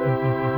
Mm-hmm.